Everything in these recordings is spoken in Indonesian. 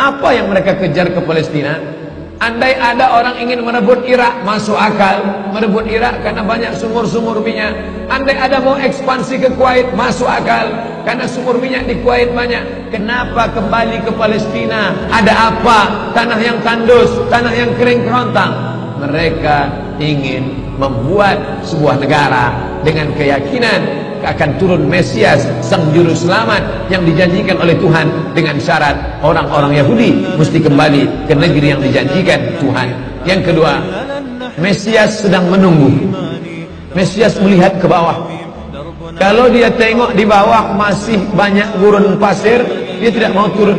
Apa yang mereka kejar ke Palestina? Andai ada orang ingin merebut Irak, masuk akal. Merebut Irak karena banyak sumur-sumur minyak. Andai ada mau ekspansi ke Kuwait, masuk akal. Karena sumur minyak di Kuwait banyak. Kenapa kembali ke Palestina? Ada apa? Tanah yang tandus, tanah yang kering kerontang. Mereka ingin membuat sebuah negara dengan keyakinan akan turun Mesias sang juru selamat yang dijanjikan oleh Tuhan dengan syarat orang-orang Yahudi mesti kembali ke negeri yang dijanjikan Tuhan. Yang kedua Mesias sedang menunggu. Mesias melihat ke bawah. Kalau dia tengok di bawah masih banyak gurun pasir dia tidak mau turun.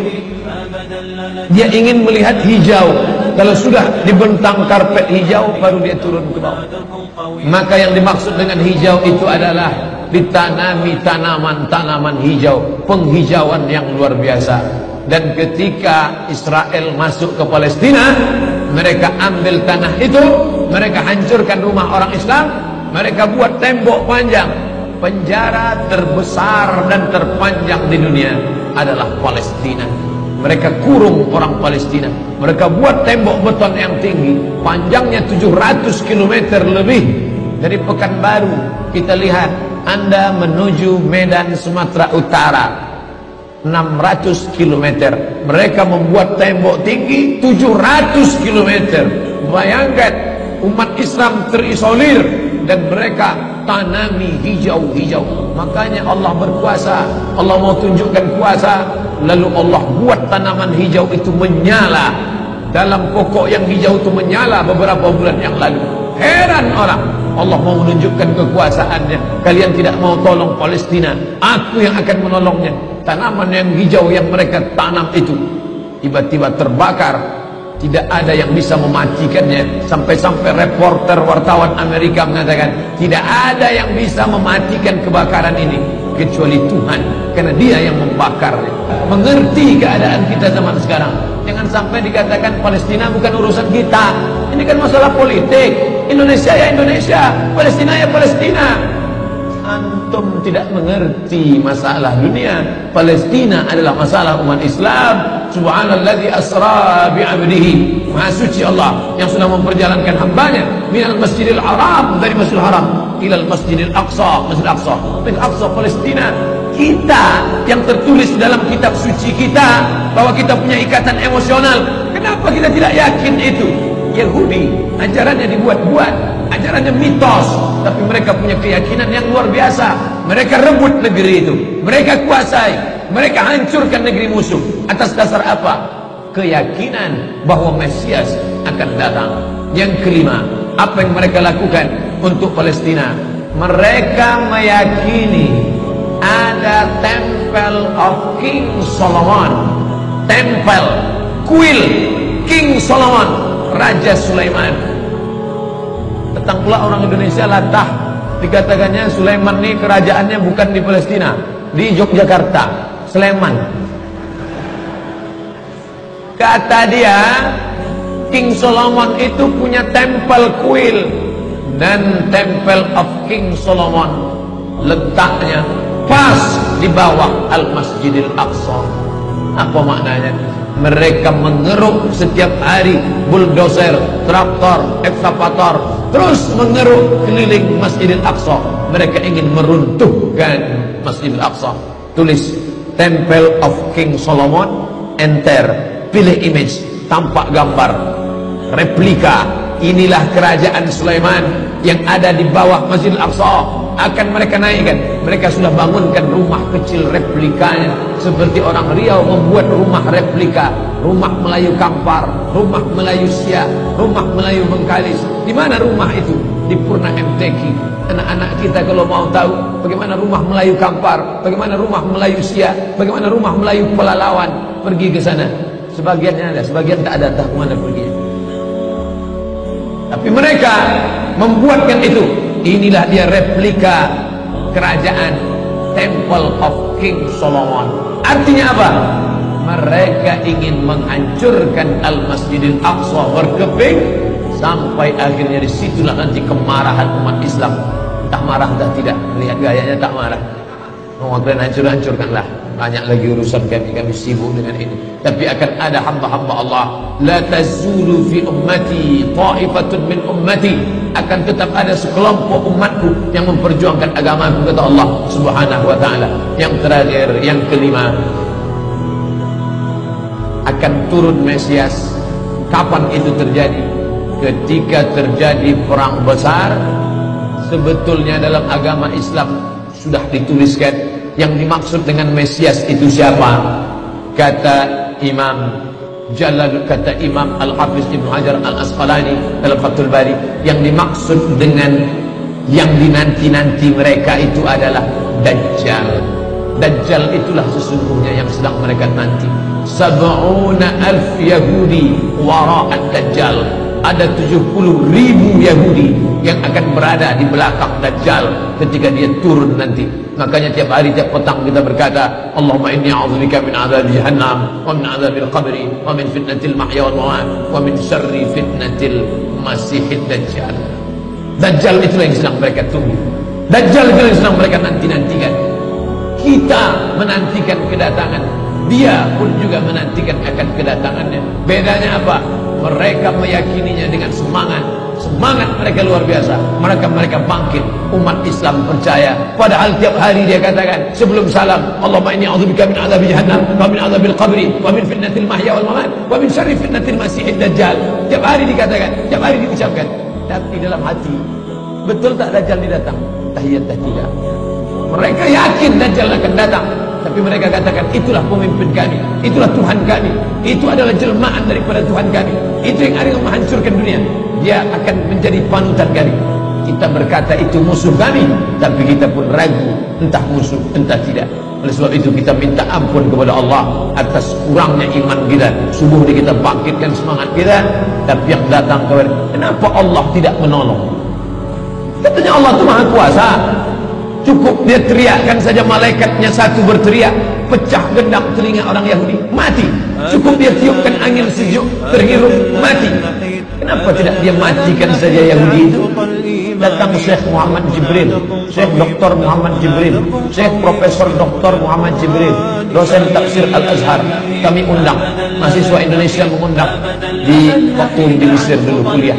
Dia ingin melihat hijau. Kalau sudah dibentang karpet hijau baru dia turun ke bawah. Maka yang dimaksud dengan hijau itu adalah ditanami tanaman-tanaman hijau penghijauan yang luar biasa. Dan ketika Israel masuk ke Palestina mereka ambil tanah itu mereka hancurkan rumah orang Islam mereka buat tembok panjang. Penjara terbesar dan terpanjang di dunia adalah Palestina. Mereka kurung orang Palestina. Mereka buat tembok beton yang tinggi panjangnya 700 km lebih. Dari Pekanbaru kita lihat anda menuju Medan Sumatera Utara. 600 km Mereka membuat tembok tinggi 700 km Bayangkan umat Islam terisolir Dan mereka tanami hijau-hijau. Makanya Allah berkuasa Allah mau tunjukkan kuasa. Lalu Allah buat tanaman hijau itu menyala. Dalam pokok yang hijau itu menyala beberapa bulan yang lalu. Heran orang Allah mau menunjukkan kekuasaannya. Kalian tidak mau tolong Palestina. Aku yang akan menolongnya. Tanaman yang hijau yang mereka tanam itu tiba-tiba terbakar. Tidak ada yang bisa mematikannya sampai-sampai reporter wartawan Amerika mengatakan tidak ada yang bisa mematikan kebakaran ini kecuali Tuhan karena dia yang membakarnya. Mengerti keadaan kita zaman sekarang. Jangan sampai dikatakan Palestina bukan urusan kita. Ini kan masalah politik Indonesia ya Indonesia. Palestina ya Palestina. Antum tidak mengerti masalah dunia. Palestina adalah masalah umat Islam. Subhanalladzi asra bi'abdihi maha suci Allah yang sudah memperjalankan hambanya. Minal masjidil haram dari masjidil haram. Ilal masjidil aqsa masjidil aqsa. Masjidil aqsa Palestina. Kita yang tertulis dalam kitab suci kita bahwa kita punya ikatan emosional. Kenapa kita tidak yakin itu Yahudi ajarannya dibuat-buat ajarannya mitos tapi mereka punya keyakinan yang luar biasa. Mereka rebut negeri itu mereka kuasai mereka hancurkan negeri musuh. Atas dasar apa? Keyakinan bahwa Mesias akan datang. Yang kelima apa yang mereka lakukan untuk Palestina? Mereka meyakini ada temple of King Solomon. Temple kuil King Solomon Raja Sulaiman. Tentang pula orang Indonesia latah. Dikatakannya Sulaiman ini kerajaannya bukan di Palestina Di Yogyakarta. Sulaiman. Kata dia King Solomon itu punya temple kuil Dan temple of King Solomon. Letaknya pas di bawah Al-Masjidil Aqsa. Apa maknanya? Mereka mengeruk setiap hari bulldozer, traktor, ekskavator terus mengeruk keliling Masjidil Aqsa. Mereka ingin meruntuhkan Masjidil Aqsa. Tulis Temple of King Solomon enter. Pilih image tampak gambar. Replika inilah kerajaan Sulaiman yang ada di bawah Masjidil Aqsa. Akan mereka naikkan. Mereka sudah bangunkan rumah kecil replikanya. Seperti orang Riau membuat rumah replika. Rumah Melayu Kampar rumah Melayu Siak rumah Melayu Bengkalis. Di mana rumah itu? Di Purna MTQ anak-anak kita kalau mau tahu bagaimana rumah Melayu Kampar bagaimana rumah Melayu Siak bagaimana rumah Melayu Pelalawan pergi ke sana. Sebagiannya ada sebagian tak ada tak mana pergi tapi mereka membuatkan itu Inilah dia replika kerajaan Temple of King Solomon. Artinya apa? Mereka ingin menghancurkan Al-Masjidil Aqsa berkeping sampai akhirnya di situlah nanti kemarahan umat Islam. Tak marah tak tidak. Lihat gayanya tak marah. Kalian hancur-hancurkanlah. Banyak lagi urusan kami, kami sibuk dengan ini. Tapi akan ada hamba-hamba Allah. La tazulu fi ummati ta'ifatun min ummati. Akan tetap ada sekelompok umatku yang memperjuangkan agamaku kata Allah Subhanahu wa taala. Yang terakhir, yang kelima akan turun Mesias. Kapan itu terjadi? Ketika terjadi perang besar, sebetulnya dalam agama Islam sudah dituliskan yang dimaksud dengan Mesias itu siapa? Kata Imam Jalal kata Imam Al-Hafiz Ibn Hajar Al-Asqalani dalam Fathul Bari yang dimaksud dengan yang dinanti-nanti mereka itu adalah Dajjal. Dajjal itulah sesungguhnya yang sedang mereka nanti. Sab'una alf Yahudi wara'at Dajjal ada 70 ribu Yahudi yang akan berada di belakang Dajjal ketika dia turun nanti. Makanya tiap hari tiap petang kita berkata Allahumma inni a'udzubika min azab jahannam wa min azabil qabri wa min fitnatil mahya wal mamat wa min syarri fitnatil masihid Dajjal. Dajjal itulah yang sedang mereka tunggu. Dajjal itulah yang sedang mereka nanti-nantikan. Kita menantikan kedatangan. Dia pun juga menantikan akan kedatangannya. Bedanya apa mereka meyakininya dengan semangat. Semangat mereka luar biasa. Mereka mereka bangkit. Umat Islam percaya. Padahal tiap hari dia katakan sebelum salam Allahumma inni a'udzubika min adzabi jahannam wa min adzabil qabri wa min fitnatil mahya wal mamat wa min syarri fitnatil masiihid dajjal. Tiap hari dikatakan tiap hari diucapkan. Tapi dalam hati betul tak dajjal datang? Tahiyat tidak mereka yakin dajjal akan datang tapi mereka katakan itulah pemimpin kami. Itulah Tuhan kami. Itu adalah jelmaan daripada Tuhan kami. Itu yang akan menghancurkan dunia. Dia akan menjadi panutan kami. Kita berkata itu musuh kami. Tapi kita pun ragu entah musuh entah tidak. Oleh sebab itu kita minta ampun kepada Allah atas kurangnya iman kita. Subuh ini kita bangkitkan semangat kita. Tapi yang datang kepada kenapa Allah tidak menolong? Katanya Allah itu maha kuasa Cukup dia teriakkan saja malaikatnya satu berteriak Pecah gendang telinga orang Yahudi Mati Cukup dia tiupkan angin sejuk Terhirup Mati Kenapa tidak dia matikan saja Yahudi itu Datang Syekh Muhammad Jibril Syekh Dr. Muhammad Jibril Syekh Profesor Dr. Muhammad Jibril Dosen Tafsir Al-Azhar Kami undang Mahasiswa Indonesia mengundang Di waktu di Mesir dulu kuliah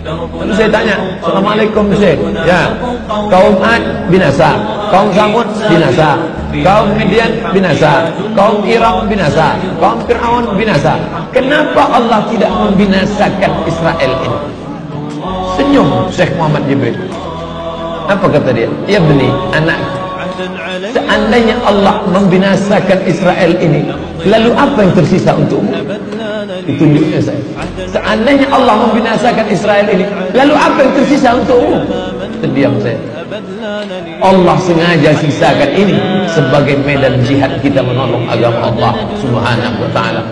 Lalu saya tanya, Assalamualaikum Syekh. Ya, kaum Ad binasa, kaum Samud binasa, kaum Midian binasa, kaum Irak binasa, kaum Fir'aun binasa. Kenapa Allah tidak membinasakan Israel ini? Senyum Syekh Muhammad Jibril. Apa kata dia? Ya beni, anak. Seandainya Allah membinasakan Israel ini, lalu apa yang tersisa untukmu? Ditunjuknya saya seandainya Allah membinasakan Israel ini lalu apa yang tersisa untukmu terdiam saya Allah sengaja sisakan ini sebagai medan jihad kita menolong agama Allah subhanahu wa ta'ala